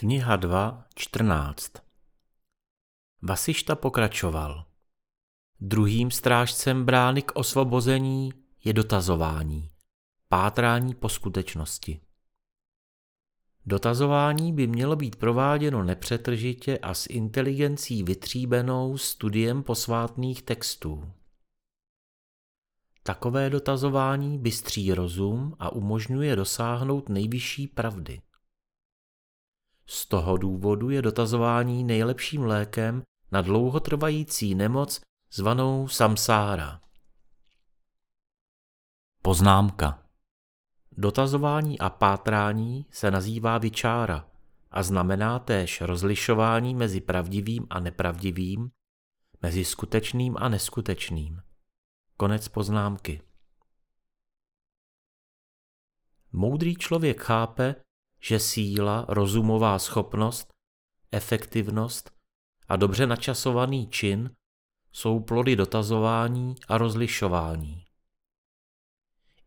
Kniha 2, 14 Vasišta pokračoval. Druhým strážcem brány k osvobození je dotazování, pátrání po skutečnosti. Dotazování by mělo být prováděno nepřetržitě a s inteligencí vytříbenou studiem posvátných textů. Takové dotazování bystří rozum a umožňuje dosáhnout nejvyšší pravdy. Z toho důvodu je dotazování nejlepším lékem na dlouhotrvající nemoc zvanou samsára. Poznámka Dotazování a pátrání se nazývá vyčára a znamená též rozlišování mezi pravdivým a nepravdivým, mezi skutečným a neskutečným. Konec poznámky. Moudrý člověk chápe, že síla, rozumová schopnost, efektivnost a dobře načasovaný čin jsou plody dotazování a rozlišování.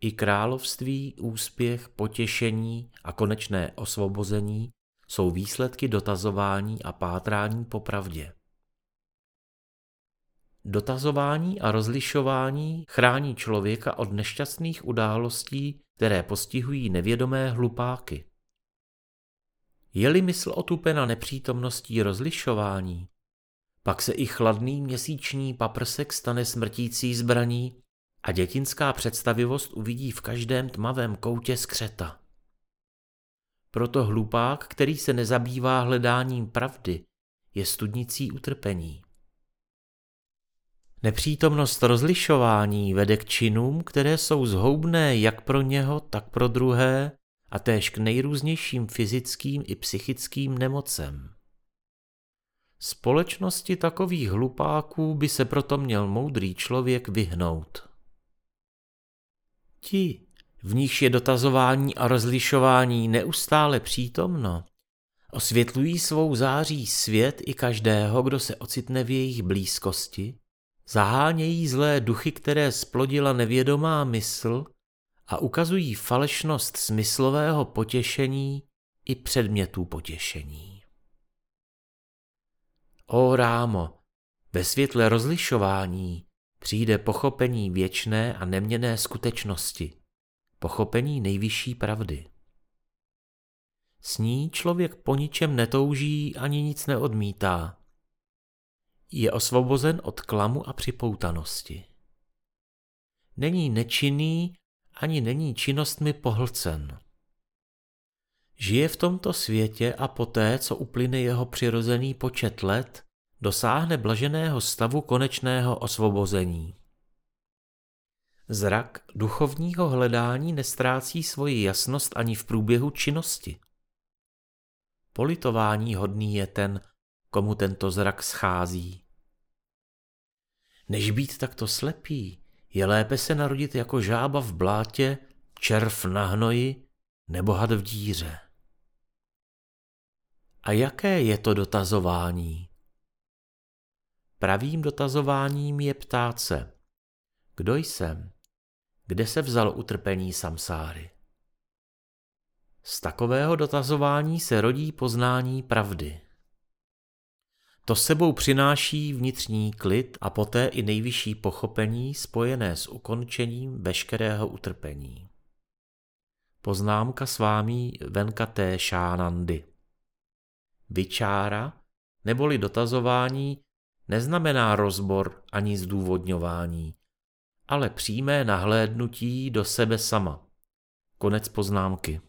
I království, úspěch, potěšení a konečné osvobození jsou výsledky dotazování a pátrání po pravdě. Dotazování a rozlišování chrání člověka od nešťastných událostí, které postihují nevědomé hlupáky. Je-li mysl otupena nepřítomností rozlišování, pak se i chladný měsíční paprsek stane smrtící zbraní a dětinská představivost uvidí v každém tmavém koutě skřeta. Proto hlupák, který se nezabývá hledáním pravdy, je studnicí utrpení. Nepřítomnost rozlišování vede k činům, které jsou zhoubné jak pro něho, tak pro druhé a též k nejrůznějším fyzickým i psychickým nemocem. Společnosti takových hlupáků by se proto měl moudrý člověk vyhnout. Ti, v níž je dotazování a rozlišování neustále přítomno, osvětlují svou září svět i každého, kdo se ocitne v jejich blízkosti, zahánějí zlé duchy, které splodila nevědomá mysl a ukazují falešnost smyslového potěšení i předmětů potěšení. O rámo, ve světle rozlišování přijde pochopení věčné a neměné skutečnosti, pochopení nejvyšší pravdy. S ní člověk po ničem netouží ani nic neodmítá. Je osvobozen od klamu a připoutanosti. Není nečinný ani není činnostmi pohlcen. Žije v tomto světě a poté, co uplyne jeho přirozený počet let, dosáhne blaženého stavu konečného osvobození. Zrak duchovního hledání nestrácí svoji jasnost ani v průběhu činnosti. Politování hodný je ten, komu tento zrak schází. Než být takto slepý, je lépe se narodit jako žába v blátě, červ na hnoji nebo had v díře. A jaké je to dotazování? Pravým dotazováním je ptát se, kdo jsem, kde se vzal utrpení samsáry. Z takového dotazování se rodí poznání pravdy. To sebou přináší vnitřní klid a poté i nejvyšší pochopení spojené s ukončením veškerého utrpení. Poznámka s vámi Venkaté Šánandy Vyčára neboli dotazování neznamená rozbor ani zdůvodňování, ale přímé nahlédnutí do sebe sama. Konec poznámky.